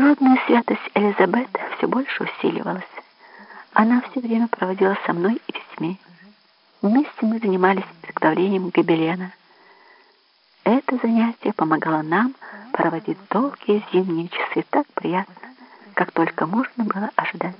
Природная святость Элизабет все больше усиливалась. Она все время проводила со мной и детьми. Вместе мы занимались изготовлением гобелена. Это занятие помогало нам проводить долгие зимние часы так приятно, как только можно было ожидать.